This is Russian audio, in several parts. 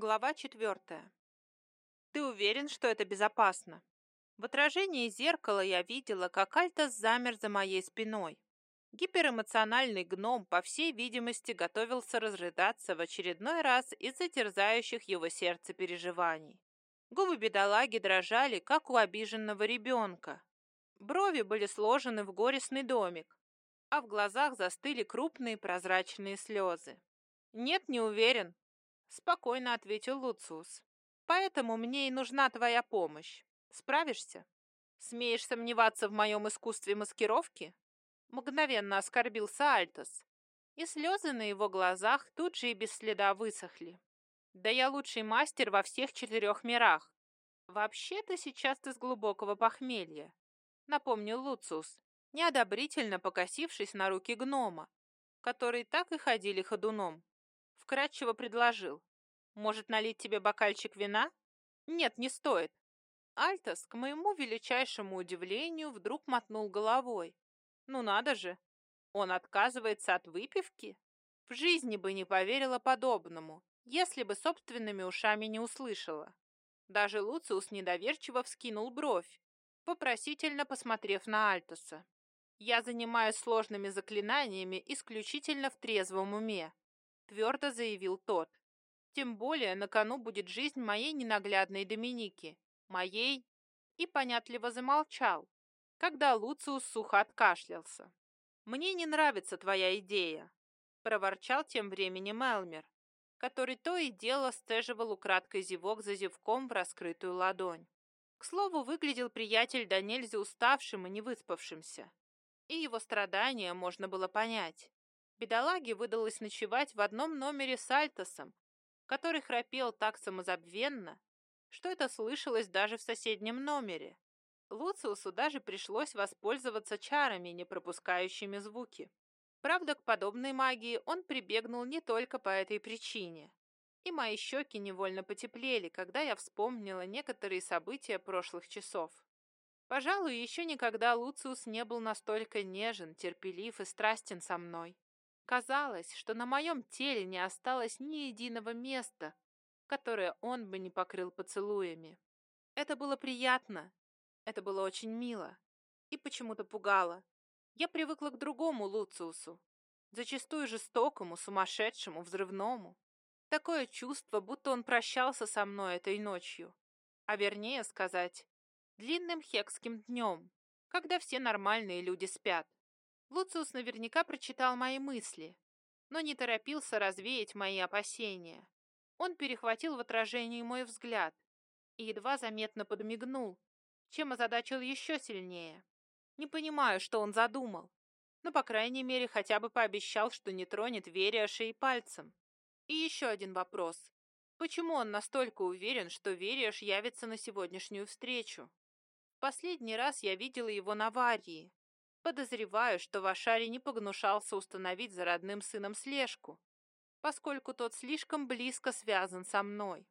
Глава четвертая. Ты уверен, что это безопасно? В отражении зеркала я видела, как Альтас замер за моей спиной. Гиперэмоциональный гном, по всей видимости, готовился разрыдаться в очередной раз из-за терзающих его сердце переживаний. Губы бедолаги дрожали, как у обиженного ребенка. Брови были сложены в горестный домик, а в глазах застыли крупные прозрачные слезы. «Нет, не уверен», — спокойно ответил Луциус. «Поэтому мне и нужна твоя помощь. Справишься? Смеешь сомневаться в моем искусстве маскировки?» Мгновенно оскорбился Альтос, и слезы на его глазах тут же и без следа высохли. «Да я лучший мастер во всех четырех мирах. Вообще-то сейчас ты с глубокого похмелья», — напомнил Луциус, неодобрительно покосившись на руки гнома, которые так и ходили ходуном. Вкратчиво предложил. «Может, налить тебе бокальчик вина?» «Нет, не стоит». Альтос, к моему величайшему удивлению, вдруг мотнул головой. «Ну надо же! Он отказывается от выпивки?» В жизни бы не поверила подобному, если бы собственными ушами не услышала. Даже Луциус недоверчиво вскинул бровь, вопросительно посмотрев на Альтоса. «Я занимаюсь сложными заклинаниями исключительно в трезвом уме», твердо заявил тот. «Тем более на кону будет жизнь моей ненаглядной Доминики, моей...» И понятливо замолчал, когда Луциус сухо откашлялся. «Мне не нравится твоя идея», — проворчал тем временем Элмер, который то и дело стеживал украдкой зевок за зевком в раскрытую ладонь. К слову, выглядел приятель до уставшим и невыспавшимся и его страдания можно было понять. Бедолаге выдалось ночевать в одном номере с Альтосом, который храпел так самозабвенно, что это слышалось даже в соседнем номере. Луциусу даже пришлось воспользоваться чарами, не пропускающими звуки. Правда, к подобной магии он прибегнул не только по этой причине. И мои щеки невольно потеплели, когда я вспомнила некоторые события прошлых часов. Пожалуй, еще никогда Луциус не был настолько нежен, терпелив и страстен со мной. Казалось, что на моем теле не осталось ни единого места, которое он бы не покрыл поцелуями. Это было приятно, это было очень мило и почему-то пугало. Я привыкла к другому Луциусу, зачастую жестокому, сумасшедшему, взрывному. Такое чувство, будто он прощался со мной этой ночью. А вернее сказать, длинным хекским днем, когда все нормальные люди спят. Луциус наверняка прочитал мои мысли, но не торопился развеять мои опасения. Он перехватил в отражении мой взгляд и едва заметно подмигнул, чем озадачил еще сильнее. Не понимаю, что он задумал, но, по крайней мере, хотя бы пообещал, что не тронет Вериаша и пальцем. И еще один вопрос. Почему он настолько уверен, что Вериаш явится на сегодняшнюю встречу? Последний раз я видела его на Варии. Подозреваю, что Вашари не погнушался установить за родным сыном слежку, поскольку тот слишком близко связан со мной.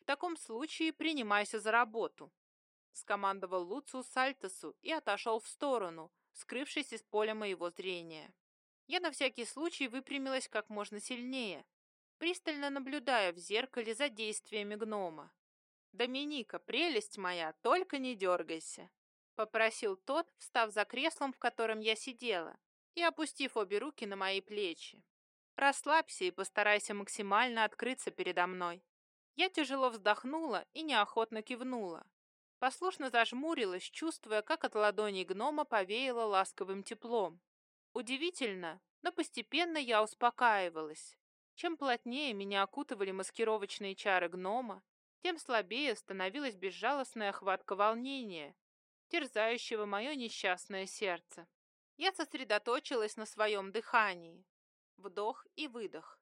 В таком случае принимайся за работу. Скомандовал Луциус Сальтосу и отошел в сторону, скрывшись из поля моего зрения. Я на всякий случай выпрямилась как можно сильнее, пристально наблюдая в зеркале за действиями гнома. «Доминика, прелесть моя, только не дергайся!» — попросил тот, встав за креслом, в котором я сидела, и опустив обе руки на мои плечи. «Расслабься и постарайся максимально открыться передо мной». Я тяжело вздохнула и неохотно кивнула. Послушно зажмурилась, чувствуя, как от ладоней гнома повеяло ласковым теплом. Удивительно, но постепенно я успокаивалась. Чем плотнее меня окутывали маскировочные чары гнома, тем слабее становилась безжалостная хватка волнения, терзающего мое несчастное сердце. Я сосредоточилась на своем дыхании. Вдох и выдох.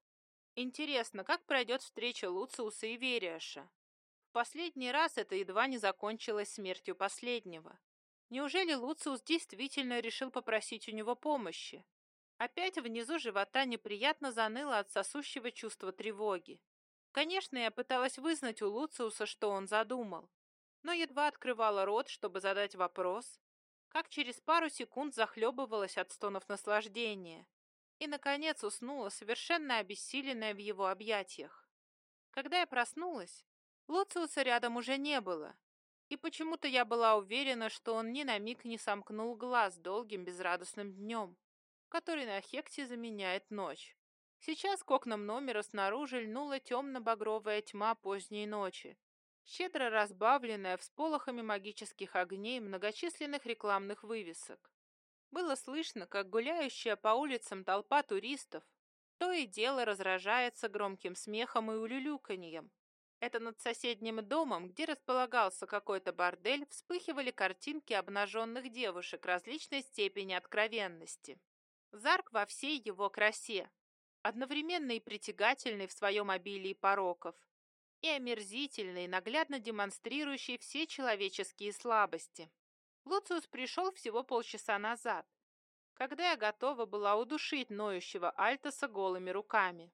Интересно, как пройдет встреча Луциуса и Вериаша? В последний раз это едва не закончилось смертью последнего. Неужели Луциус действительно решил попросить у него помощи? Опять внизу живота неприятно заныло от сосущего чувства тревоги. Конечно, я пыталась вызнать у Луциуса, что он задумал, но едва открывала рот, чтобы задать вопрос, как через пару секунд захлебывалась от стонов наслаждения и, наконец, уснула, совершенно обессиленная в его объятиях. Когда я проснулась, Луциуса рядом уже не было, и почему-то я была уверена, что он ни на миг не сомкнул глаз долгим безрадостным днем, который на Хекте заменяет ночь. Сейчас к окнам номера снаружи льнула темно-багровая тьма поздней ночи, щедро разбавленная всполохами магических огней многочисленных рекламных вывесок. Было слышно, как гуляющая по улицам толпа туристов то и дело разражается громким смехом и улюлюканьем, это над соседним домом, где располагался какой-то бордель, вспыхивали картинки обнаженных девушек различной степени откровенности. Зарк во всей его красе, одновременно и притягательный в своем обилии пороков, и омерзительный, наглядно демонстрирующий все человеческие слабости. Луциус пришел всего полчаса назад, когда я готова была удушить ноющего Альтоса голыми руками.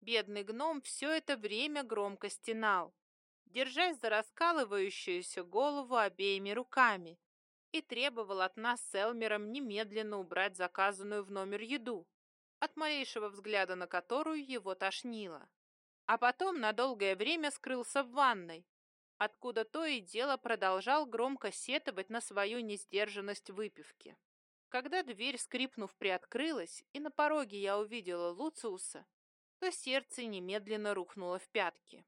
Бедный гном все это время громко стенал, держась за раскалывающуюся голову обеими руками, и требовал от нас с Элмером немедленно убрать заказанную в номер еду, от малейшего взгляда на которую его тошнило. А потом на долгое время скрылся в ванной, откуда то и дело продолжал громко сетовать на свою несдержанность выпивки. Когда дверь, скрипнув, приоткрылась, и на пороге я увидела Луциуса, то сердце немедленно рухнуло в пятки.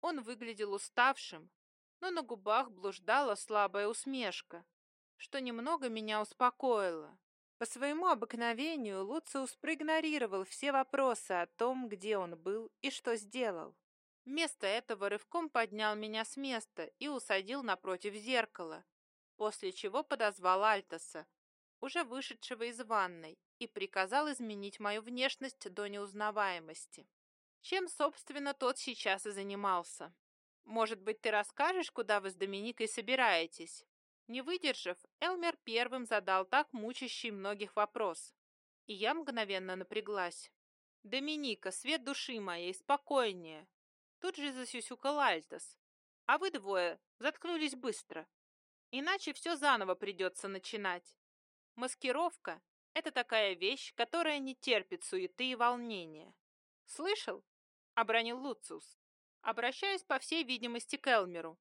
Он выглядел уставшим, но на губах блуждала слабая усмешка, что немного меня успокоило. По своему обыкновению Луциус проигнорировал все вопросы о том, где он был и что сделал. Вместо этого рывком поднял меня с места и усадил напротив зеркала, после чего подозвал Альтоса, уже вышедшего из ванной, и приказал изменить мою внешность до неузнаваемости. Чем, собственно, тот сейчас и занимался. Может быть, ты расскажешь, куда вы с Доминикой собираетесь? Не выдержав, Элмер первым задал так мучащий многих вопрос. И я мгновенно напряглась. «Доминика, свет души моей, спокойнее!» Тут же засюсюкал Альтос. «А вы двое заткнулись быстро. Иначе все заново придется начинать. Маскировка это такая вещь, которая не терпит суеты и волнения. Слышал? Обронил Луциус. Обращаюсь, по всей видимости, к Элмеру.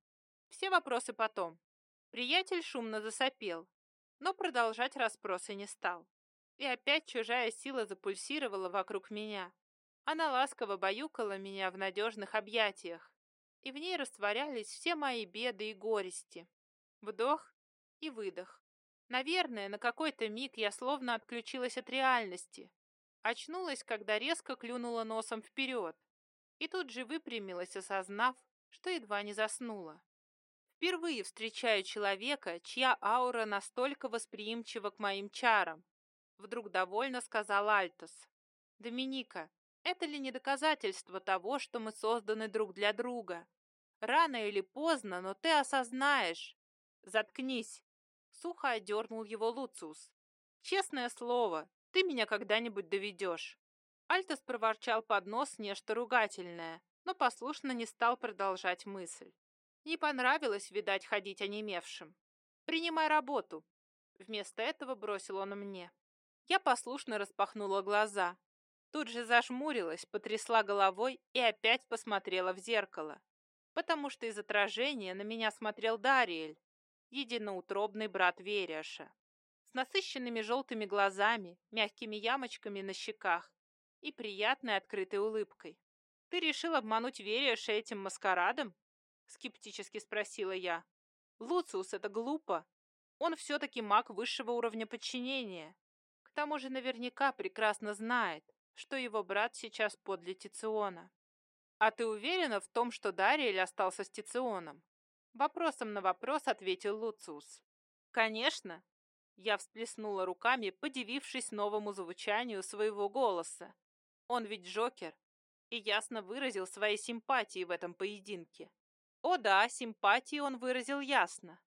Все вопросы потом. Приятель шумно засопел, но продолжать расспросы не стал. И опять чужая сила запульсировала вокруг меня. Она ласково баюкала меня в надежных объятиях, и в ней растворялись все мои беды и горести. Вдох и выдох. Наверное, на какой-то миг я словно отключилась от реальности. Очнулась, когда резко клюнула носом вперед. И тут же выпрямилась, осознав, что едва не заснула. Впервые встречаю человека, чья аура настолько восприимчива к моим чарам. Вдруг довольно сказал Альтос. Доминика, это ли не доказательство того, что мы созданы друг для друга? Рано или поздно, но ты осознаешь. Заткнись, Сухо одернул его Луциус. «Честное слово, ты меня когда-нибудь доведешь». Альтос проворчал под нос нечто ругательное, но послушно не стал продолжать мысль. Не понравилось, видать, ходить онемевшим. «Принимай работу». Вместо этого бросил он мне. Я послушно распахнула глаза. Тут же зажмурилась, потрясла головой и опять посмотрела в зеркало, потому что из отражения на меня смотрел Дариэль, единоутробный брат Вериаша, с насыщенными желтыми глазами, мягкими ямочками на щеках и приятной открытой улыбкой. «Ты решил обмануть Вериаша этим маскарадом?» — скептически спросила я. «Луциус, это глупо. Он все-таки маг высшего уровня подчинения. К тому же наверняка прекрасно знает, что его брат сейчас подле Тициона. А ты уверена в том, что Дариэль остался с Тиционом? Вопросом на вопрос ответил Луциус. «Конечно!» Я всплеснула руками, подивившись новому звучанию своего голоса. Он ведь Джокер, и ясно выразил свои симпатии в этом поединке. О да, симпатии он выразил ясно.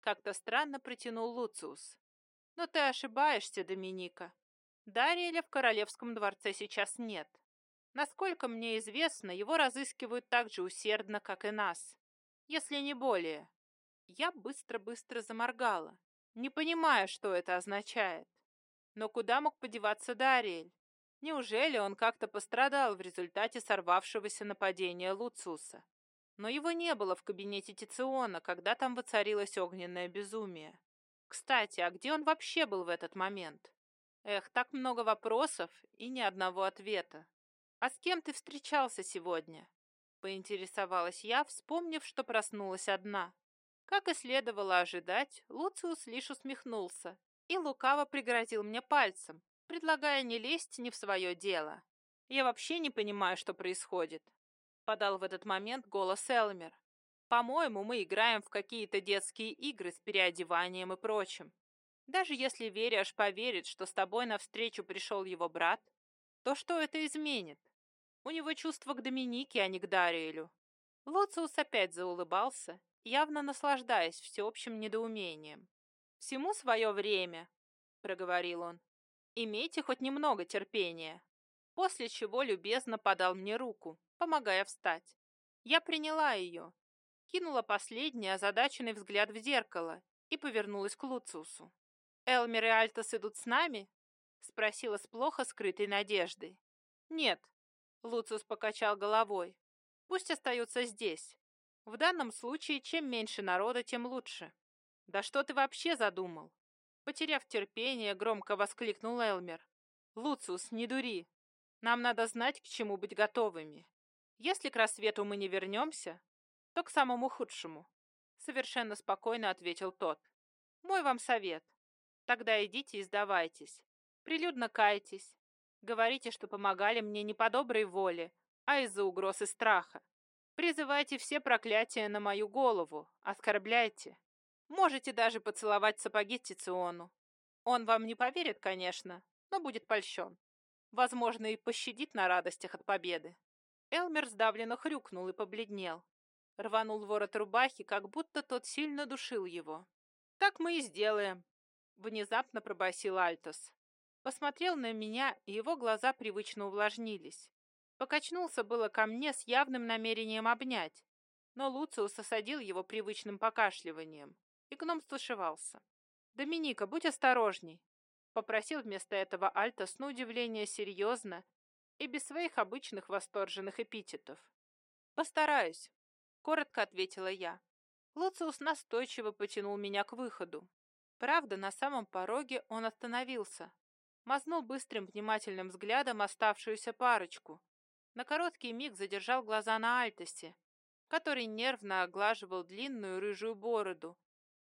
Как-то странно протянул Луциус. Но ты ошибаешься, Доминика. Дариэля в королевском дворце сейчас нет. Насколько мне известно, его разыскивают так же усердно, как и нас если не более. Я быстро-быстро заморгала, не понимая, что это означает. Но куда мог подеваться Дариэль? Неужели он как-то пострадал в результате сорвавшегося нападения Луциуса? Но его не было в кабинете Тициона, когда там воцарилось огненное безумие. Кстати, а где он вообще был в этот момент? Эх, так много вопросов и ни одного ответа. «А с кем ты встречался сегодня?» Поинтересовалась я, вспомнив, что проснулась одна. Как и следовало ожидать, Луциус лишь усмехнулся и лукаво пригрозил мне пальцем, предлагая не лезть не в свое дело. Я вообще не понимаю, что происходит. Подал в этот момент голос Элмер. По-моему, мы играем в какие-то детские игры с переодеванием и прочим. Даже если Вериаш поверит, что с тобой навстречу пришел его брат, то что это изменит? У него чувство к Доминике, а не к Дариэлю. Луциус опять заулыбался, явно наслаждаясь всеобщим недоумением. «Всему свое время», — проговорил он. «Имейте хоть немного терпения». После чего любезно подал мне руку, помогая встать. Я приняла ее, кинула последний озадаченный взгляд в зеркало и повернулась к Луциусу. «Элмер и Альтос идут с нами?» — спросила с плохо скрытой надеждой. «Нет», Луциус покачал головой. Пусть остаются здесь. В данном случае, чем меньше народа, тем лучше. Да что ты вообще задумал? Потеряв терпение, громко воскликнул Элмер. Луциус, не дури. Нам надо знать, к чему быть готовыми. Если к рассвету мы не вернемся, то к самому худшему. Совершенно спокойно ответил тот. Мой вам совет. Тогда идите и сдавайтесь. Прилюдно кайтесь, Говорите, что помогали мне не по доброй воле, а из-за угроз и страха. Призывайте все проклятия на мою голову, оскорбляйте. Можете даже поцеловать сапоги Тициону. Он вам не поверит, конечно, но будет польщен. Возможно, и пощадит на радостях от победы. Элмер сдавленно хрюкнул и побледнел. Рванул ворот рубахи, как будто тот сильно душил его. «Так мы и сделаем», — внезапно пробасил Альтос. Посмотрел на меня, и его глаза привычно увлажнились. Покачнулся было ко мне с явным намерением обнять, но Луциус осадил его привычным покашливанием, и гном стушевался. «Доминика, будь осторожней!» Попросил вместо этого Альтос на удивление серьезно и без своих обычных восторженных эпитетов. «Постараюсь», — коротко ответила я. Луциус настойчиво потянул меня к выходу. Правда, на самом пороге он остановился, мазнул быстрым внимательным взглядом оставшуюся парочку. На короткий миг задержал глаза на Альтосе, который нервно оглаживал длинную рыжую бороду,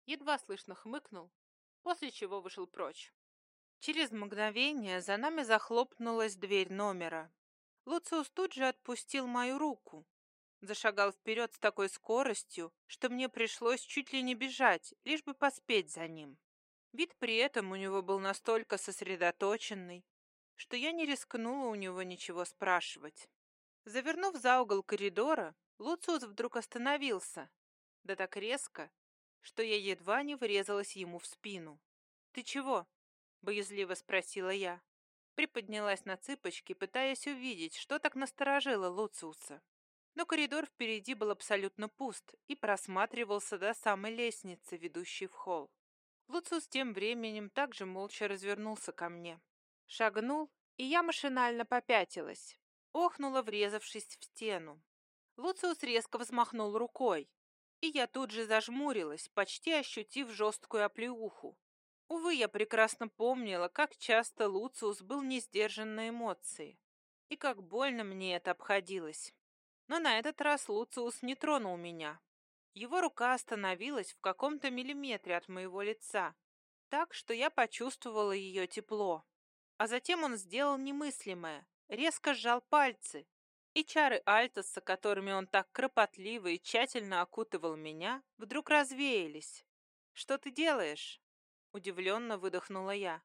едва слышно хмыкнул, после чего вышел прочь. Через мгновение за нами захлопнулась дверь номера. Луциус тут же отпустил мою руку, зашагал вперед с такой скоростью, что мне пришлось чуть ли не бежать, лишь бы поспеть за ним. Вид при этом у него был настолько сосредоточенный, что я не рискнула у него ничего спрашивать. Завернув за угол коридора, Луциус вдруг остановился, да так резко, что я едва не врезалась ему в спину. «Ты чего?» — боязливо спросила я. Приподнялась на цыпочки, пытаясь увидеть, что так насторожило Луциуса. Но коридор впереди был абсолютно пуст и просматривался до самой лестницы, ведущей в холл. Луциус тем временем также молча развернулся ко мне. Шагнул, и я машинально попятилась, охнула, врезавшись в стену. Луциус резко взмахнул рукой, и я тут же зажмурилась, почти ощутив жесткую оплеуху. Увы, я прекрасно помнила, как часто Луциус был не сдержан на эмоции, и как больно мне это обходилось. Но на этот раз Луциус не тронул меня, его рука остановилась в каком-то миллиметре от моего лица, так что я почувствовала ее тепло. А затем он сделал немыслимое, резко сжал пальцы, и чары Альтоса, которыми он так кропотливо и тщательно окутывал меня, вдруг развеялись. «Что ты делаешь?» — удивленно выдохнула я.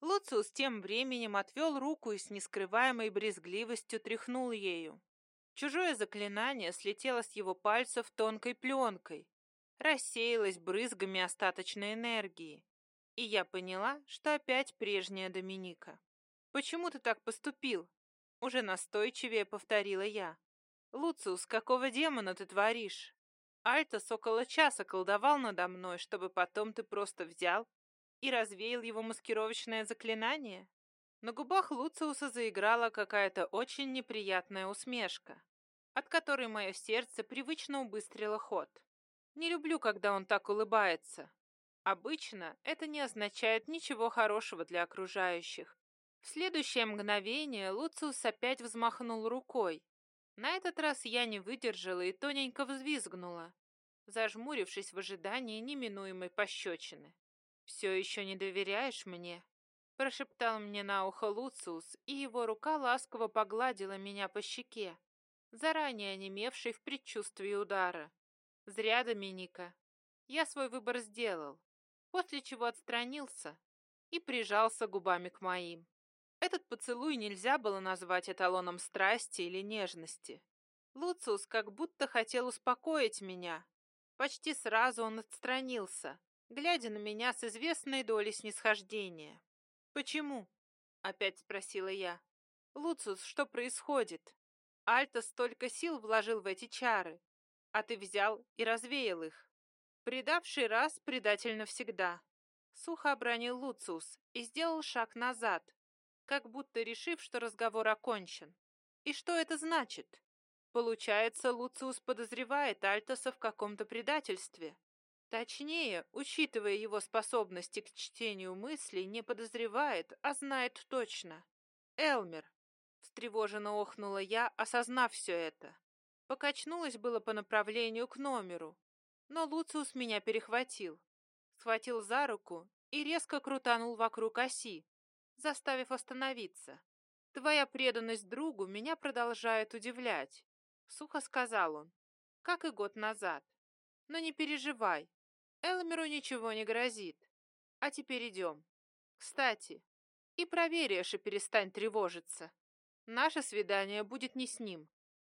Луциус тем временем отвел руку и с нескрываемой брезгливостью тряхнул ею. Чужое заклинание слетело с его пальцев тонкой пленкой, рассеялось брызгами остаточной энергии. И я поняла, что опять прежняя Доминика. «Почему ты так поступил?» Уже настойчивее повторила я. «Луциус, какого демона ты творишь? Альтос около часа колдовал надо мной, чтобы потом ты просто взял и развеял его маскировочное заклинание? На губах Луциуса заиграла какая-то очень неприятная усмешка, от которой мое сердце привычно убыстрило ход. Не люблю, когда он так улыбается. Обычно это не означает ничего хорошего для окружающих. В следующее мгновение Луциус опять взмахнул рукой. На этот раз я не выдержала и тоненько взвизгнула, зажмурившись в ожидании неминуемой пощечины. «Все еще не доверяешь мне?» Прошептал мне на ухо Луциус, и его рука ласково погладила меня по щеке, заранее онемевшей в предчувствии удара. Зря, Доминика. Я свой выбор сделал, после чего отстранился и прижался губами к моим. Этот поцелуй нельзя было назвать эталоном страсти или нежности. Луциус как будто хотел успокоить меня. Почти сразу он отстранился, глядя на меня с известной долей снисхождения. «Почему?» — опять спросила я. «Луциус, что происходит? Альта столько сил вложил в эти чары, а ты взял и развеял их. Предавший раз, предатель навсегда». Сухо обронил Луциус и сделал шаг назад, как будто решив, что разговор окончен. И что это значит? Получается, Луциус подозревает Альтоса в каком-то предательстве. Точнее, учитывая его способности к чтению мыслей, не подозревает, а знает точно. Элмер. Встревоженно охнула я, осознав все это. Покачнулась было по направлению к номеру, но Луциус меня перехватил. Схватил за руку и резко крутанул вокруг оси, заставив остановиться. «Твоя преданность другу меня продолжает удивлять», — сухо сказал он, как и год назад. «Но не переживай, Элмеру ничего не грозит. А теперь идем. Кстати, и проверь, Эша, перестань тревожиться. Наше свидание будет не с ним.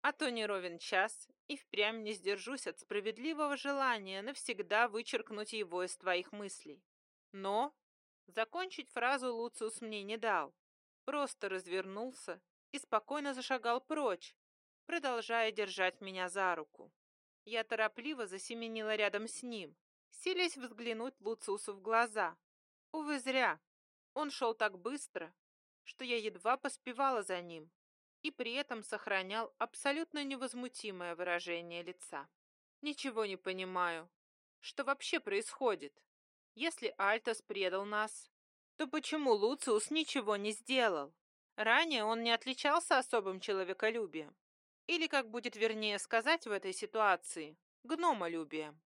А то не ровен час, и впрямь не сдержусь от справедливого желания навсегда вычеркнуть его из твоих мыслей. Но закончить фразу Луциус мне не дал. Просто развернулся и спокойно зашагал прочь, продолжая держать меня за руку. Я торопливо засеменила рядом с ним, силясь взглянуть Луциусу в глаза. Увы, зря. Он шел так быстро, что я едва поспевала за ним и при этом сохранял абсолютно невозмутимое выражение лица. Ничего не понимаю. Что вообще происходит? Если Альтос предал нас, то почему Луциус ничего не сделал? Ранее он не отличался особым человеколюбием. Или, как будет вернее сказать в этой ситуации, гномолюбием.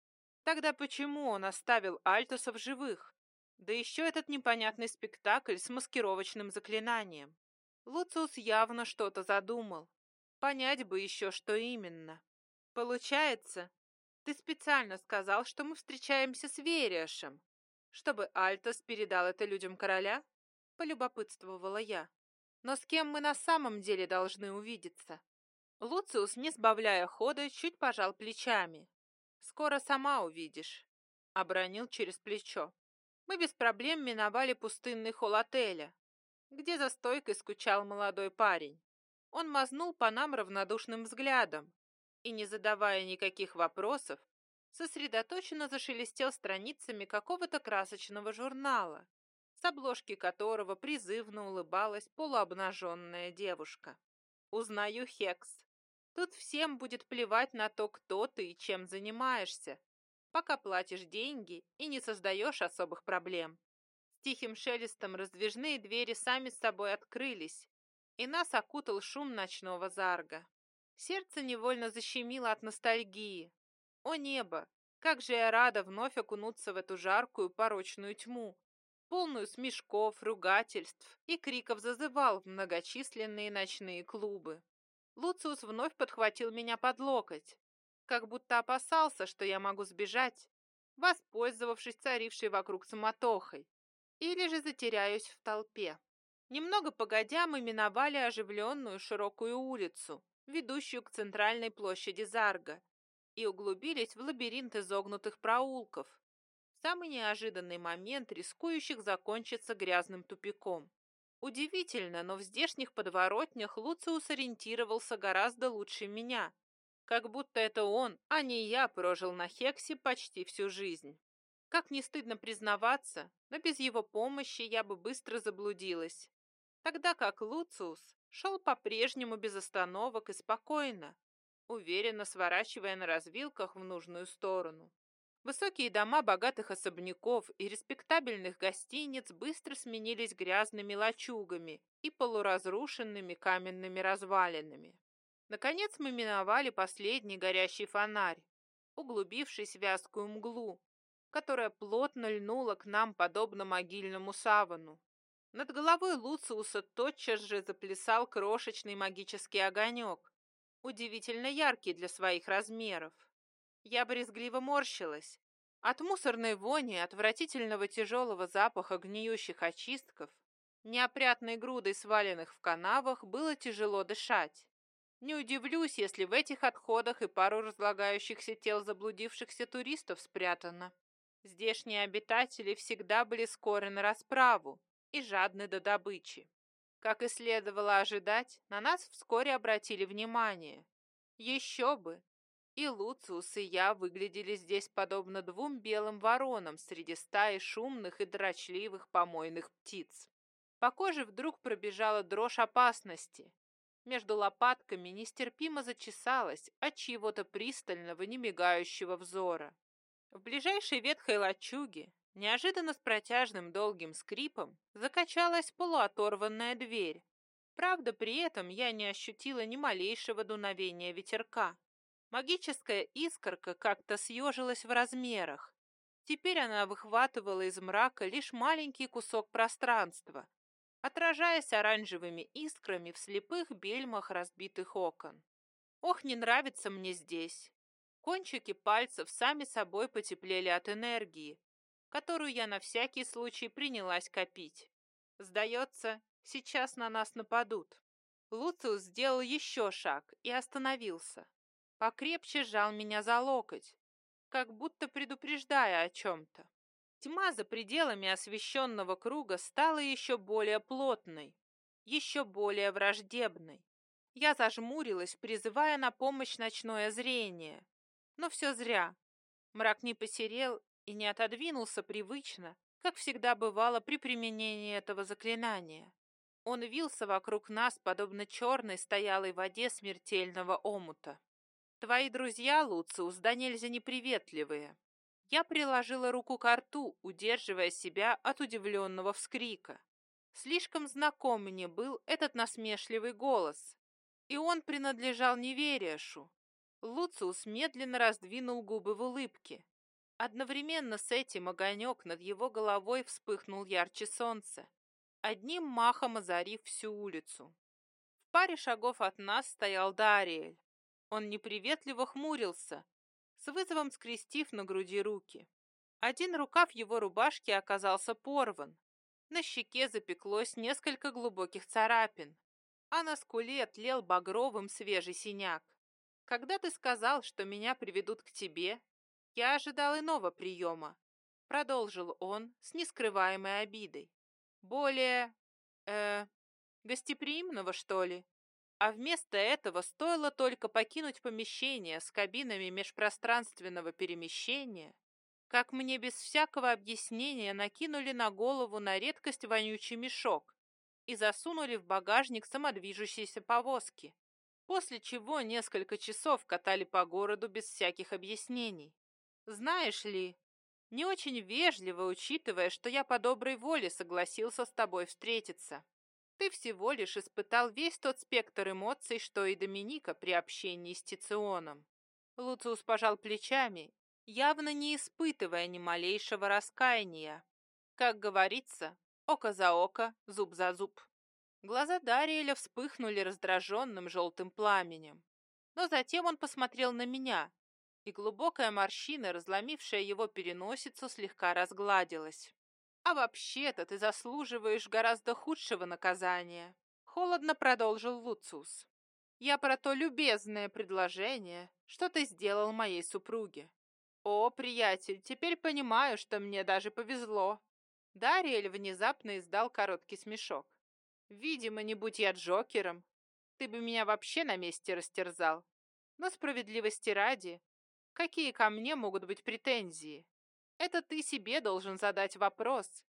Тогда почему он оставил Альтуса в живых? Да еще этот непонятный спектакль с маскировочным заклинанием. Луциус явно что-то задумал. Понять бы еще, что именно. Получается, ты специально сказал, что мы встречаемся с Вериашем, чтобы Альтос передал это людям короля? Полюбопытствовала я. Но с кем мы на самом деле должны увидеться? Луциус, не сбавляя хода, чуть пожал плечами. Скоро сама увидишь», — обронил через плечо. Мы без проблем миновали пустынный холл отеля, где за стойкой скучал молодой парень. Он мазнул по нам равнодушным взглядом и, не задавая никаких вопросов, сосредоточенно зашелестел страницами какого-то красочного журнала, с обложки которого призывно улыбалась полуобнаженная девушка. «Узнаю Хекс», Тут всем будет плевать на то, кто ты и чем занимаешься, пока платишь деньги и не создаешь особых проблем. С тихим шелестом раздвижные двери сами с собой открылись, и нас окутал шум ночного зарга. Сердце невольно защемило от ностальгии. О небо! Как же я рада вновь окунуться в эту жаркую порочную тьму, полную смешков, ругательств и криков зазывал в многочисленные ночные клубы. Луциус вновь подхватил меня под локоть, как будто опасался, что я могу сбежать, воспользовавшись царившей вокруг суматохой, или же затеряюсь в толпе. Немного погодя, мы миновали оживленную широкую улицу, ведущую к центральной площади Зарга, и углубились в лабиринт изогнутых проулков, в самый неожиданный момент рискующих закончиться грязным тупиком. Удивительно, но в здешних подворотнях Луциус ориентировался гораздо лучше меня. Как будто это он, а не я, прожил на Хексе почти всю жизнь. Как не стыдно признаваться, но без его помощи я бы быстро заблудилась. тогда как Луциус шел по-прежнему без остановок и спокойно, уверенно сворачивая на развилках в нужную сторону. Высокие дома богатых особняков и респектабельных гостиниц быстро сменились грязными лачугами и полуразрушенными каменными развалинами. Наконец мы миновали последний горящий фонарь, углубившись в вязкую мглу, которая плотно льнула к нам подобно могильному савану. Над головой Луциуса тотчас же заплясал крошечный магический огонек, удивительно яркий для своих размеров. Я брезгливо морщилась. От мусорной вони, отвратительного тяжелого запаха гниющих очистков, неопрятной грудой сваленных в канавах, было тяжело дышать. Не удивлюсь, если в этих отходах и пару разлагающихся тел заблудившихся туристов спрятано. Здешние обитатели всегда были скоры на расправу и жадны до добычи. Как и следовало ожидать, на нас вскоре обратили внимание. Еще бы! И Луциус, и я выглядели здесь подобно двум белым воронам среди стаи шумных и дрочливых помойных птиц. По коже вдруг пробежала дрожь опасности, между лопатками нестерпимо зачесалась от чьего-то пристального, немигающего взора. В ближайшей ветхой лачуге, неожиданно с протяжным долгим скрипом, закачалась полуоторванная дверь. Правда, при этом я не ощутила ни малейшего дуновения ветерка. Магическая искорка как-то съежилась в размерах. Теперь она выхватывала из мрака лишь маленький кусок пространства, отражаясь оранжевыми искрами в слепых бельмах разбитых окон. Ох, не нравится мне здесь. Кончики пальцев сами собой потеплели от энергии, которую я на всякий случай принялась копить. Сдается, сейчас на нас нападут. Луциус сделал еще шаг и остановился. Покрепче сжал меня за локоть, как будто предупреждая о чем-то. Тьма за пределами освещенного круга стала еще более плотной, еще более враждебной. Я зажмурилась, призывая на помощь ночное зрение. Но все зря. Мрак не посерел и не отодвинулся привычно, как всегда бывало при применении этого заклинания. Он вился вокруг нас, подобно черной стоялой воде смертельного омута. Твои друзья, Луциус, да нельзя неприветливые. Я приложила руку к рту, удерживая себя от удивленного вскрика. Слишком знаком мне был этот насмешливый голос, и он принадлежал невериашу. Луциус медленно раздвинул губы в улыбке. Одновременно с этим огонек над его головой вспыхнул ярче солнца, одним махом озарив всю улицу. В паре шагов от нас стоял Дариэль. Он неприветливо хмурился, с вызовом скрестив на груди руки. Один рукав его рубашки оказался порван. На щеке запеклось несколько глубоких царапин, а на скуле тлел багровым свежий синяк. Когда ты сказал, что меня приведут к тебе, я ожидал иного приема, продолжил он с нескрываемой обидой. Более... э... гостеприимного, что ли? А вместо этого стоило только покинуть помещение с кабинами межпространственного перемещения, как мне без всякого объяснения накинули на голову на редкость вонючий мешок и засунули в багажник самодвижущейся повозки, после чего несколько часов катали по городу без всяких объяснений. Знаешь ли, не очень вежливо, учитывая, что я по доброй воле согласился с тобой встретиться. Ты всего лишь испытал весь тот спектр эмоций, что и Доминика при общении с Тиционом. Луциус пожал плечами, явно не испытывая ни малейшего раскаяния. Как говорится, око за око, зуб за зуб. Глаза Дариэля вспыхнули раздраженным желтым пламенем. Но затем он посмотрел на меня, и глубокая морщина, разломившая его переносицу, слегка разгладилась. А вообще-то ты заслуживаешь гораздо худшего наказания. Холодно продолжил Луциус. Я про то любезное предложение, что ты сделал моей супруге. О, приятель, теперь понимаю, что мне даже повезло. Дариэль внезапно издал короткий смешок. Видимо, не будь я Джокером, ты бы меня вообще на месте растерзал. Но справедливости ради, какие ко мне могут быть претензии? Это ты себе должен задать вопрос,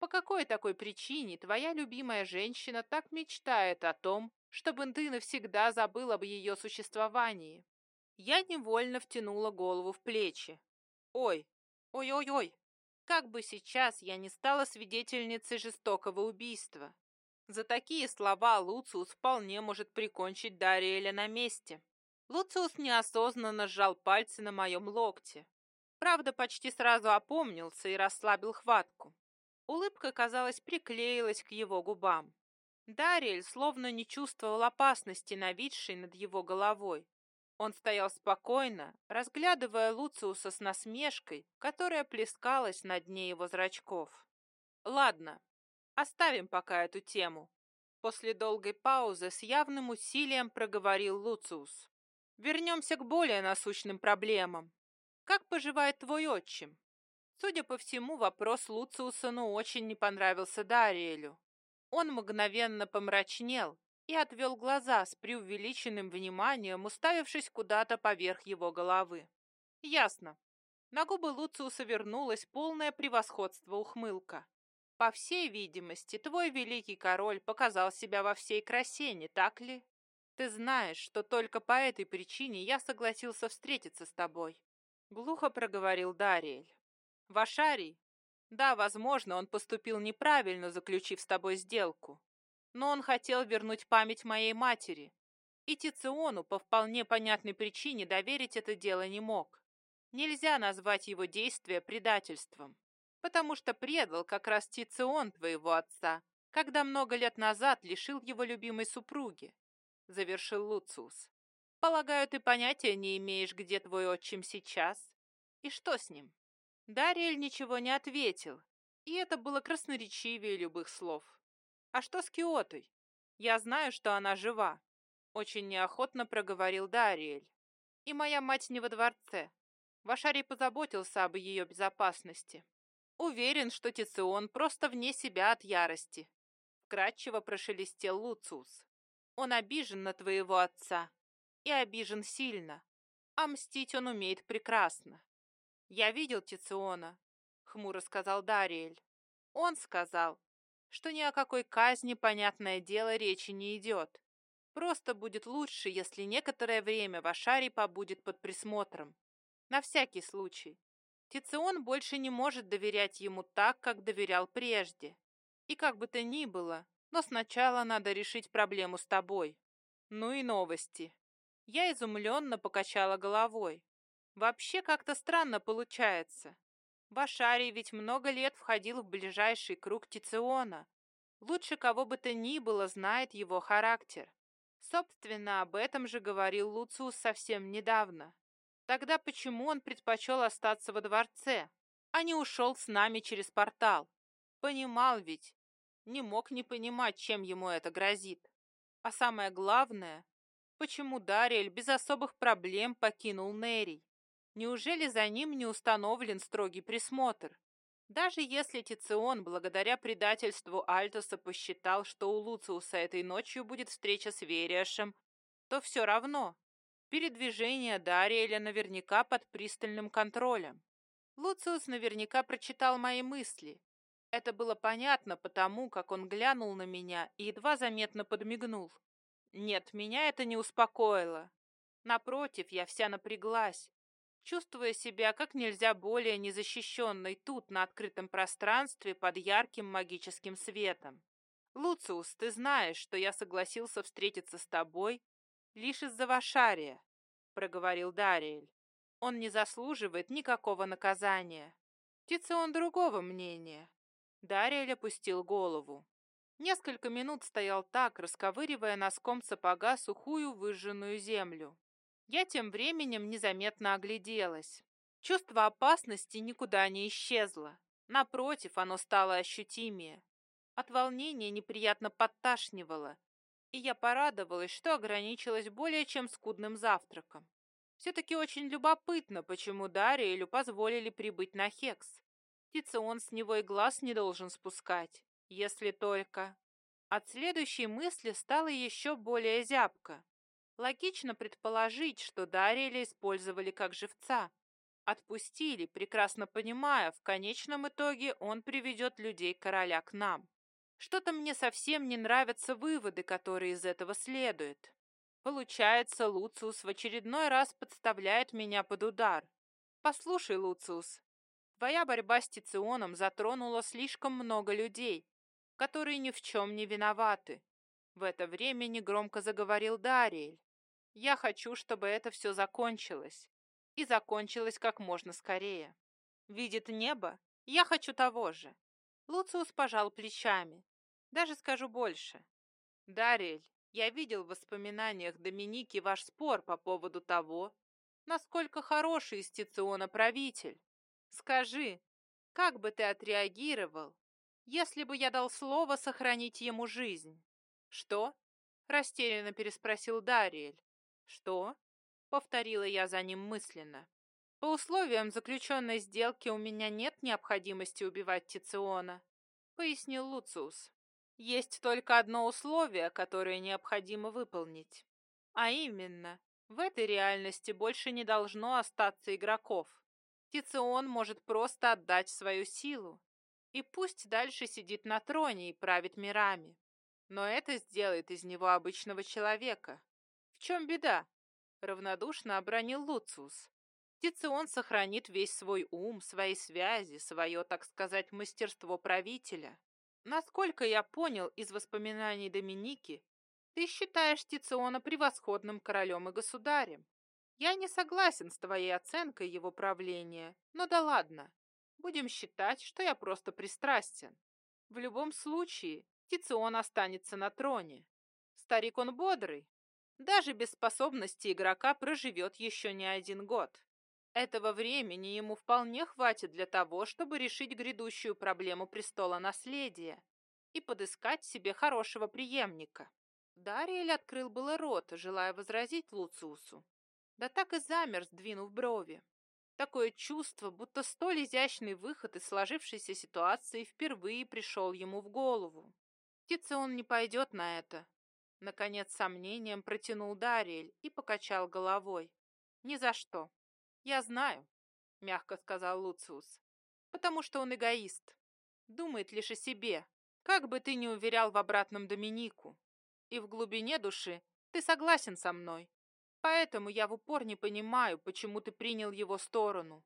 По какой такой причине твоя любимая женщина так мечтает о том, чтобы ты навсегда забыл об ее существовании? Я невольно втянула голову в плечи. Ой, ой-ой-ой, как бы сейчас я не стала свидетельницей жестокого убийства. За такие слова Луциус вполне может прикончить Дариэля на месте. Луциус неосознанно сжал пальцы на моем локте. Правда, почти сразу опомнился и расслабил хватку. Улыбка, казалось, приклеилась к его губам. Дариэль словно не чувствовал опасности, нависшей над его головой. Он стоял спокойно, разглядывая Луциуса с насмешкой, которая плескалась на дне его зрачков. «Ладно, Оставим пока эту тему. После долгой паузы с явным усилием проговорил Луциус. Вернемся к более насущным проблемам. Как поживает твой отчим? Судя по всему, вопрос Луциуса ну очень не понравился Дариэлю. Он мгновенно помрачнел и отвел глаза с преувеличенным вниманием, уставившись куда-то поверх его головы. Ясно. На губы Луциуса вернулось полное превосходство ухмылка. По всей видимости, твой великий король показал себя во всей красе, не так ли? Ты знаешь, что только по этой причине я согласился встретиться с тобой. Глухо проговорил Дариэль. Вашарий? Да, возможно, он поступил неправильно, заключив с тобой сделку. Но он хотел вернуть память моей матери. И Тициону по вполне понятной причине доверить это дело не мог. Нельзя назвать его действия предательством потому что предал как раз Тицион твоего отца, когда много лет назад лишил его любимой супруги», — завершил Луциус. «Полагаю, ты понятия не имеешь, где твой отчим сейчас? И что с ним?» Дариэль ничего не ответил, и это было красноречивее любых слов. «А что с Киотой? Я знаю, что она жива», — очень неохотно проговорил Дариэль. «И моя мать не во дворце. Вашарий позаботился об ее безопасности. Уверен, что Тицион просто вне себя от ярости. Вкратчиво прошелестел Луциус. Он обижен на твоего отца. И обижен сильно. А мстить он умеет прекрасно. Я видел Тициона, хмуро сказал Дариэль. Он сказал, что ни о какой казни, понятное дело, речи не идет. Просто будет лучше, если некоторое время Вашарий побудет под присмотром. На всякий случай. Тицион больше не может доверять ему так, как доверял прежде. И как бы то ни было, но сначала надо решить проблему с тобой. Ну и новости. Я изумленно покачала головой. Вообще как-то странно получается. Башарий ведь много лет входил в ближайший круг Тициона. Лучше кого бы то ни было знает его характер. Собственно, об этом же говорил Луциус совсем недавно. Тогда почему он предпочел остаться во дворце, а не ушел с нами через портал? Понимал ведь. Не мог не понимать, чем ему это грозит. А самое главное, почему Дариэль без особых проблем покинул Нерий? Неужели за ним не установлен строгий присмотр? Даже если Тицион, благодаря предательству Альтоса, посчитал, что у Луциуса этой ночью будет встреча с Вериашем, то все равно Передвижение Дариэля наверняка под пристальным контролем. Луциус наверняка прочитал мои мысли. Это было понятно потому, как он глянул на меня и едва заметно подмигнул. Нет, меня это не успокоило. Напротив, я вся напряглась, чувствуя себя как нельзя более незащищенной тут, на открытом пространстве, под ярким магическим светом. «Луциус, ты знаешь, что я согласился встретиться с тобой лишь из-за Вашария», — проговорил Дариэль. «Он не заслуживает никакого наказания. Птица он другого мнения». Дариэль опустил голову. Несколько минут стоял так, расковыривая носком сапога сухую выжженную землю. Я тем временем незаметно огляделась. Чувство опасности никуда не исчезло. Напротив, оно стало ощутимее. От волнения неприятно подташнивало, и я порадовалась, что ограничилась более чем скудным завтраком. Все-таки очень любопытно, почему Дариэлю позволили прибыть на Хекс. Тицион с него и глаз не должен спускать, если только... От следующей мысли стало еще более зябко. Логично предположить, что Дариэля использовали как живца. Отпустили, прекрасно понимая, в конечном итоге он приведет людей короля к нам. Что-то мне совсем не нравятся выводы, которые из этого следуют. Получается, Луциус в очередной раз подставляет меня под удар. Послушай, Луциус, твоя борьба с Тиционом затронула слишком много людей, которые ни в чем не виноваты. В это время негромко заговорил Дариэль. Я хочу, чтобы это все закончилось. И закончилось как можно скорее. Видит небо? Я хочу того же. Луциус пожал плечами. Даже скажу больше. Дариэль, я видел в воспоминаниях Доминики ваш спор по поводу того, насколько хороший из правитель. Скажи, как бы ты отреагировал, если бы я дал слово сохранить ему жизнь? Что? Растерянно переспросил Дариэль. Что? Повторила я за ним мысленно. По условиям заключенной сделки у меня нет необходимости убивать Тициона, пояснил Луциус. Есть только одно условие, которое необходимо выполнить. А именно, в этой реальности больше не должно остаться игроков. Тицион может просто отдать свою силу. И пусть дальше сидит на троне и правит мирами. Но это сделает из него обычного человека. В чем беда? Равнодушно обронил Луциус. Тицион сохранит весь свой ум, свои связи, свое, так сказать, мастерство правителя. Насколько я понял из воспоминаний Доминики, ты считаешь Тициона превосходным королем и государем. Я не согласен с твоей оценкой его правления, но да ладно. Будем считать, что я просто пристрастен. В любом случае, Тицион останется на троне. Старик он бодрый. Даже без способности игрока проживет еще не один год. Этого времени ему вполне хватит для того, чтобы решить грядущую проблему престола наследия и подыскать себе хорошего преемника. Дариэль открыл было рот, желая возразить Луциусу. Да так и замер, сдвинув брови. Такое чувство, будто столь изящный выход из сложившейся ситуации впервые пришел ему в голову. Птица он не пойдет на это. Наконец, сомнением протянул Дариэль и покачал головой. Ни за что. «Я знаю», — мягко сказал Луциус, «потому что он эгоист, думает лишь о себе, как бы ты ни уверял в обратном Доминику. И в глубине души ты согласен со мной. Поэтому я в упор не понимаю, почему ты принял его сторону.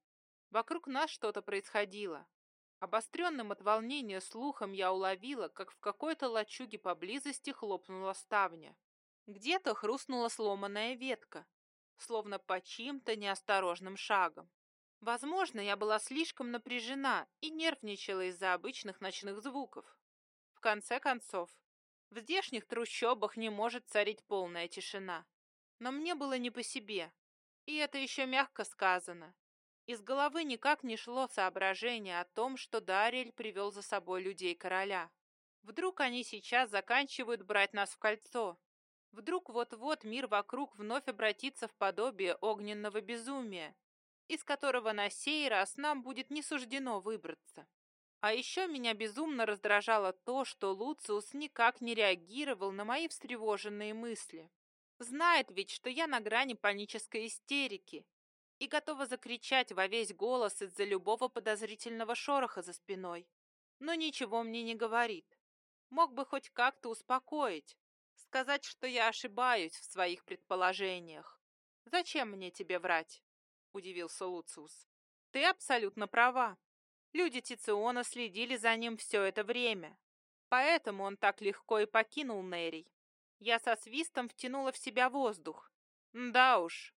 Вокруг нас что-то происходило. Обостренным от волнения слухом я уловила, как в какой-то лачуге поблизости хлопнула ставня. Где-то хрустнула сломанная ветка, словно по чьим-то неосторожным шагом. Возможно, я была слишком напряжена и нервничала из-за обычных ночных звуков. В конце концов, в здешних трущобах не может царить полная тишина. Но мне было не по себе, и это еще мягко сказано. Из головы никак не шло соображение о том, что Дариэль привел за собой людей короля. Вдруг они сейчас заканчивают брать нас в кольцо, Вдруг вот-вот мир вокруг вновь обратится в подобие огненного безумия, из которого на сей раз нам будет не суждено выбраться. А еще меня безумно раздражало то, что Луциус никак не реагировал на мои встревоженные мысли. Знает ведь, что я на грани панической истерики и готова закричать во весь голос из-за любого подозрительного шороха за спиной. Но ничего мне не говорит. Мог бы хоть как-то успокоить, сказать, что я ошибаюсь в своих предположениях. Зачем мне тебе врать? Удивился Луциус. Ты абсолютно права. Люди Тициона следили за ним все это время. Поэтому он так легко и покинул Нерий. Я со свистом втянула в себя воздух. Да уж,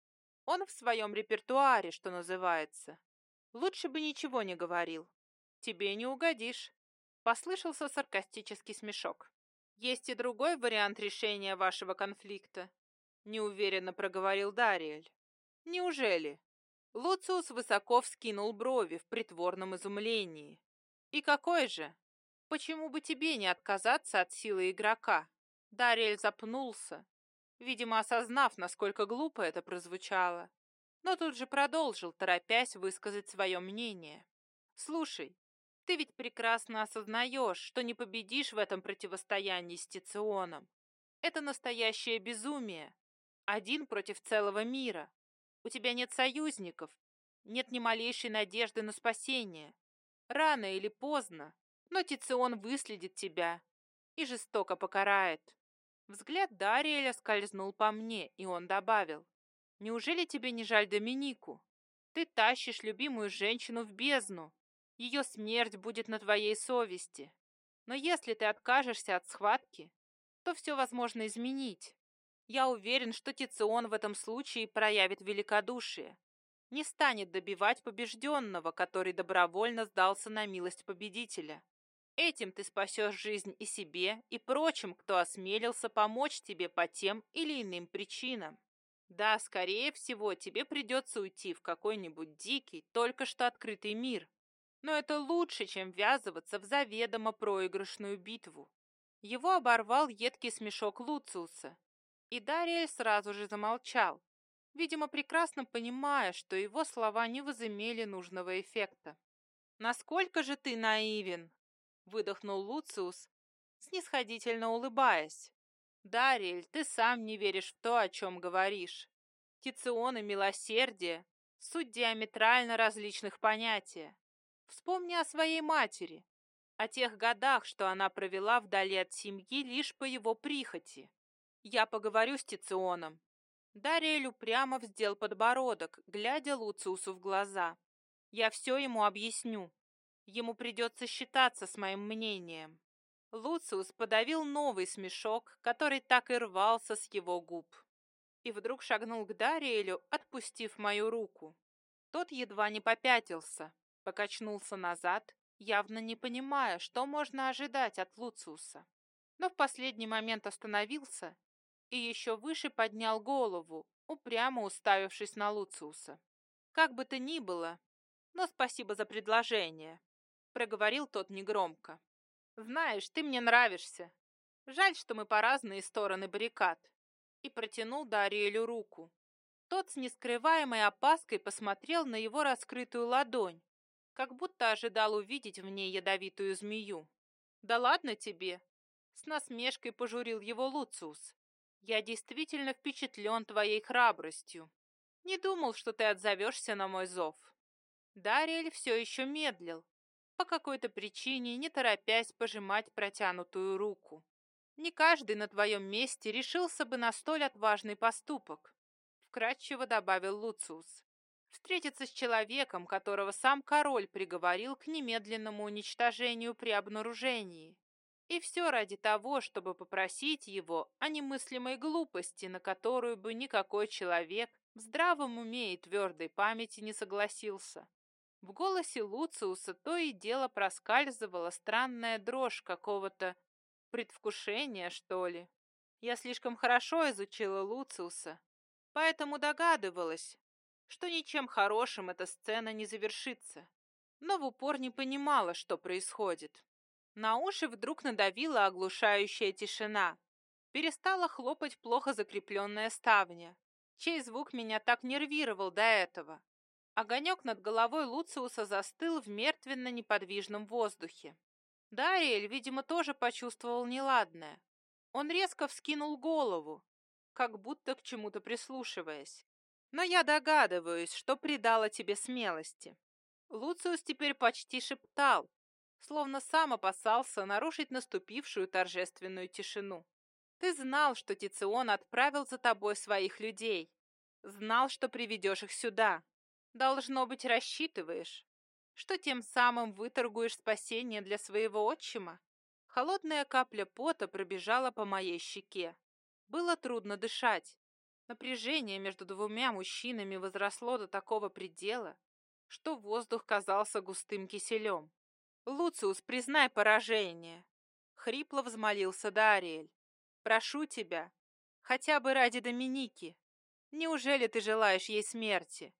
он в своем репертуаре, что называется. Лучше бы ничего не говорил. Тебе не угодишь. Послышался саркастический смешок. Есть и другой вариант решения вашего конфликта, неуверенно проговорил Дариэль. Неужели? Луциус высоко вскинул брови в притворном изумлении. И какой же? Почему бы тебе не отказаться от силы игрока? Дариэль запнулся, видимо, осознав, насколько глупо это прозвучало, но тут же продолжил, торопясь высказать свое мнение. «Слушай, ты ведь прекрасно осознаешь, что не победишь в этом противостоянии с Тиционом. Это настоящее безумие. Один против целого мира. У тебя нет союзников. нет ни малейшей надежды на спасение. Рано или поздно, но Тицион выследит тебя и жестоко покарает. Взгляд Дариэля скользнул по мне, и он добавил. «Неужели тебе не жаль Доминику? Ты тащишь любимую женщину в бездну. Ее смерть будет на твоей совести. Но если ты откажешься от схватки, то все возможно изменить. Я уверен, что Тицион в этом случае проявит великодушие. Не станет добивать побежденного, который добровольно сдался на милость победителя. Этим ты спасешь жизнь и себе, и прочим, кто осмелился помочь тебе по тем или иным причинам. Да, скорее всего, тебе придется уйти в какой-нибудь дикий, только что открытый мир. Но это лучше, чем ввязываться в заведомо проигрышную битву. Его оборвал едкий смешок Луциуса, и Дариэль сразу же замолчал, видимо, прекрасно понимая, что его слова не возымели нужного эффекта. «Насколько же ты наивен!» Выдохнул Луциус, снисходительно улыбаясь. «Дариэль, ты сам не веришь в то, о чем говоришь. Тицион и милосердие — суть диаметрально различных понятия. Вспомни о своей матери, о тех годах, что она провела вдали от семьи лишь по его прихоти. Я поговорю с Тиционом». Дариэль упрямо вздел подбородок, глядя Луциусу в глаза. «Я все ему объясню. Ему придется считаться с моим мнением. Луциус подавил новый смешок, который так и рвался с его губ. И вдруг шагнул к Дариэлю, отпустив мою руку. Тот едва не попятился, покачнулся назад, явно не понимая, что можно ожидать от Луциуса. Но в последний момент остановился и еще выше поднял голову, упрямо уставившись на Луциуса. Как бы то ни было, но спасибо за предложение проговорил тот негромко. «Знаешь, ты мне нравишься. Жаль, что мы по разные стороны баррикад». И протянул Дариэлю руку. Тот с нескрываемой опаской посмотрел на его раскрытую ладонь, как будто ожидал увидеть в ней ядовитую змею. «Да ладно тебе!» С насмешкой пожурил его Луциус. «Я действительно впечатлен твоей храбростью. Не думал, что ты отзовешься на мой зов». Дариэль все еще медлил, по какой-то причине не торопясь пожимать протянутую руку. Не каждый на твоем месте решился бы на столь отважный поступок, вкратчиво добавил Луциус. Встретиться с человеком, которого сам король приговорил к немедленному уничтожению при обнаружении. И все ради того, чтобы попросить его о немыслимой глупости, на которую бы никакой человек в здравом уме и твердой памяти не согласился. В голосе Луциуса то и дело проскальзывала странная дрожь какого-то предвкушения, что ли. Я слишком хорошо изучила Луциуса, поэтому догадывалась, что ничем хорошим эта сцена не завершится, но в упор не понимала, что происходит. На уши вдруг надавила оглушающая тишина. Перестала хлопать плохо закрепленная ставня, чей звук меня так нервировал до этого. Огонек над головой Луциуса застыл в мертвенно-неподвижном воздухе. Дариэль, видимо, тоже почувствовал неладное. Он резко вскинул голову, как будто к чему-то прислушиваясь. «Но я догадываюсь, что придало тебе смелости». Луциус теперь почти шептал, словно сам опасался нарушить наступившую торжественную тишину. «Ты знал, что Тицион отправил за тобой своих людей. Знал, что приведешь их сюда. Должно быть, рассчитываешь, что тем самым выторгуешь спасение для своего отчима? Холодная капля пота пробежала по моей щеке. Было трудно дышать. Напряжение между двумя мужчинами возросло до такого предела, что воздух казался густым киселем. «Луциус, признай поражение!» Хрипло взмолился Дариэль. «Прошу тебя, хотя бы ради Доминики. Неужели ты желаешь ей смерти?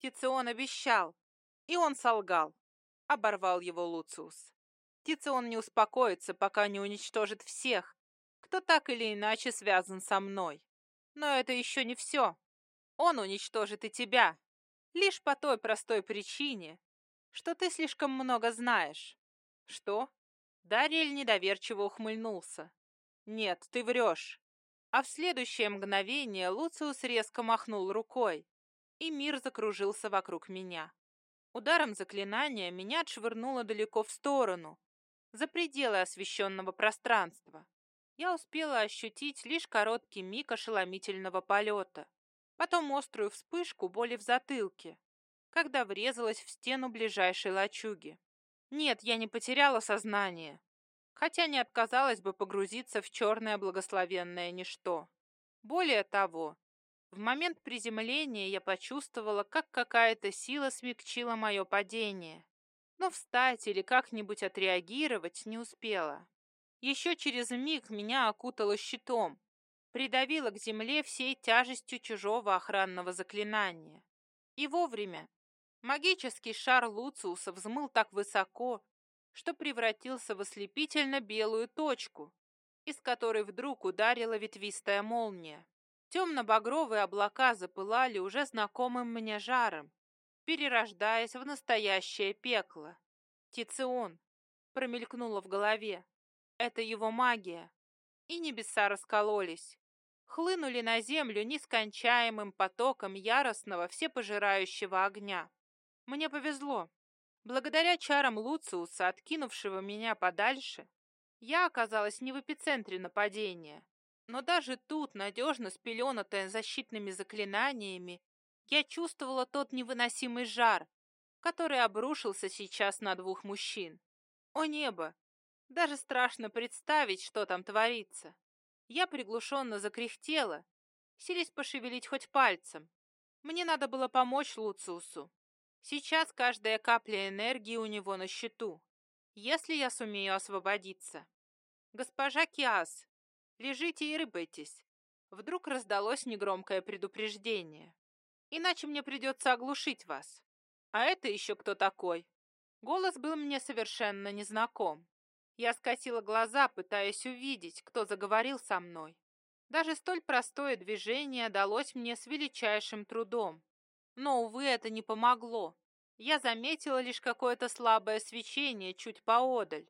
Тицион обещал, и он солгал. Оборвал его Луциус. Тицион не успокоится, пока не уничтожит всех, кто так или иначе связан со мной. Но это еще не все. Он уничтожит и тебя. Лишь по той простой причине, что ты слишком много знаешь. Что? Дариэль недоверчиво ухмыльнулся. Нет, ты врешь. А в следующее мгновение Луциус резко махнул рукой, и мир закружился вокруг меня. Ударом заклинания меня отшвырнуло далеко в сторону, за пределы освещенного пространства. Я успела ощутить лишь короткий миг ошеломительного полета, потом острую вспышку боли в затылке, когда врезалась в стену ближайшей лачуги. Нет, я не потеряла сознание, хотя не отказалась бы погрузиться в черное благословенное ничто. Более того, в момент приземления я почувствовала, как какая-то сила смягчила мое падение, но встать или как-нибудь отреагировать не успела. Еще через миг меня окутало щитом, придавило к земле всей тяжестью чужого охранного заклинания. И вовремя Магический шар Луциуса взмыл так высоко, что превратился в ослепительно белую точку, из которой вдруг ударила ветвистая молния. Темно-багровые облака запылали уже знакомым мне жаром, перерождаясь в настоящее пекло. Тицион промелькнуло в голове. Это его магия. И небеса раскололись. Хлынули на землю нескончаемым потоком яростного всепожирающего огня. Мне повезло. Благодаря чарам Луциуса, откинувшего меня подальше, я оказалась не в эпицентре нападения. Но даже тут, надежно спеленатая защитными заклинаниями, я чувствовала тот невыносимый жар, который обрушился сейчас на двух мужчин. О небо! Даже страшно представить, что там творится. Я приглушенно закряхтела, силясь пошевелить хоть пальцем. Мне надо было помочь Луциусу. Сейчас каждая капля энергии у него на счету, если я сумею освободиться. Госпожа Киас, лежите и рыбайтесь. Вдруг раздалось негромкое предупреждение. Иначе мне придется оглушить вас. А это еще кто такой? Голос был мне совершенно незнаком. Я скосила глаза, пытаясь увидеть, кто заговорил со мной. Даже столь простое движение далось мне с величайшим трудом. Но, увы, это не помогло. Я заметила лишь какое-то слабое свечение чуть поодаль.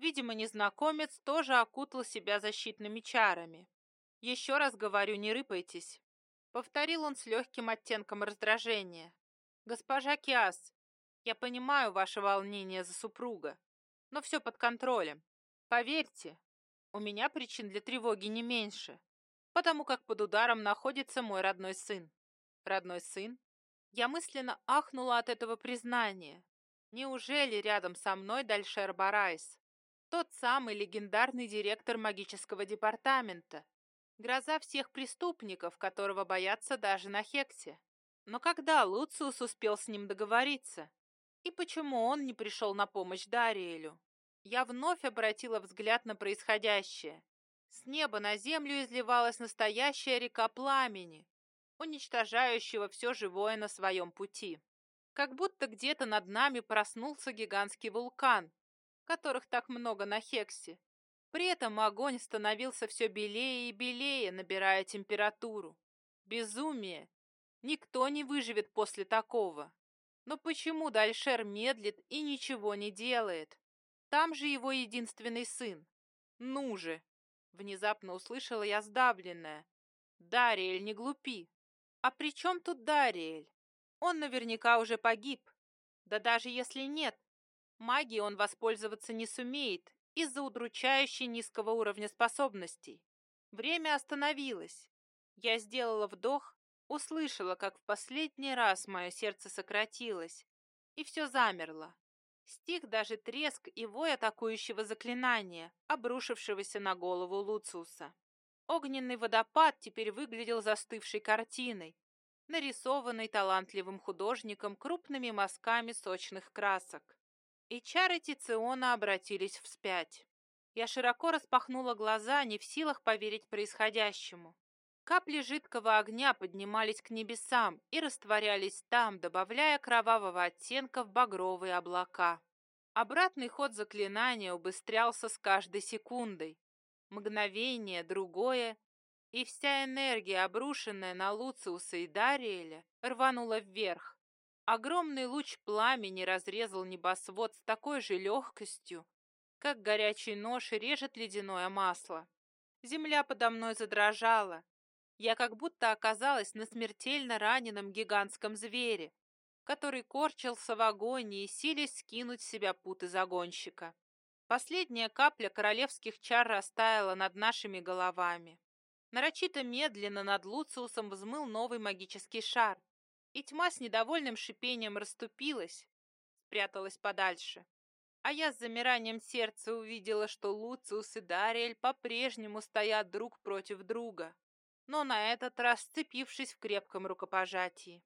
Видимо, незнакомец тоже окутал себя защитными чарами. «Еще раз говорю, не рыпайтесь», — повторил он с легким оттенком раздражения. «Госпожа Киас, я понимаю ваше волнение за супруга, но все под контролем. Поверьте, у меня причин для тревоги не меньше, потому как под ударом находится мой родной сын». «Родной сын? Я мысленно ахнула от этого признания. Неужели рядом со мной Дальшер Барайс? Тот самый легендарный директор магического департамента. Гроза всех преступников, которого боятся даже на Хексе. Но когда Луциус успел с ним договориться? И почему он не пришел на помощь Дариэлю? Я вновь обратила взгляд на происходящее. С неба на землю изливалась настоящая река пламени, уничтожающего все живое на своем пути. Как будто где-то над нами проснулся гигантский вулкан, которых так много на Хексе. При этом огонь становился все белее и белее, набирая температуру. Безумие! Никто не выживет после такого. Но почему Дальшер медлит и ничего не делает? Там же его единственный сын. Ну же! Внезапно услышала я сдавленная. Дариэль, не глупи. А при чем тут Дариэль? Он наверняка уже погиб. Да даже если нет, магией он воспользоваться не сумеет из-за удручающе низкого уровня способностей. Время остановилось. Я сделала вдох, услышала, как в последний раз мое сердце сократилось, и все замерло. Стих даже треск и вой атакующего заклинания, обрушившегося на голову Луциуса. Огненный водопад теперь выглядел застывшей картиной, нарисованной талантливым художником крупными мазками сочных красок. И чары Тициона обратились вспять. Я широко распахнула глаза, не в силах поверить происходящему. Капли жидкого огня поднимались к небесам и растворялись там, добавляя кровавого оттенка в багровые облака. Обратный ход заклинания убыстрялся с каждой секундой, Мгновение, другое, и вся энергия, обрушенная на Луциуса и Дариэля, рванула вверх. Огромный луч пламени разрезал небосвод с такой же легкостью, как горячий нож режет ледяное масло. Земля подо мной задрожала. Я как будто оказалась на смертельно раненом гигантском звере, который корчился в агонии, силясь скинуть с себя путы загонщика. Последняя капля королевских чар растаяла над нашими головами. Нарочито медленно над Луциусом взмыл новый магический шар, и тьма с недовольным шипением расступилась, спряталась подальше. А я с замиранием сердца увидела, что Луциус и Дариэль по-прежнему стоят друг против друга, но на этот раз сцепившись в крепком рукопожатии.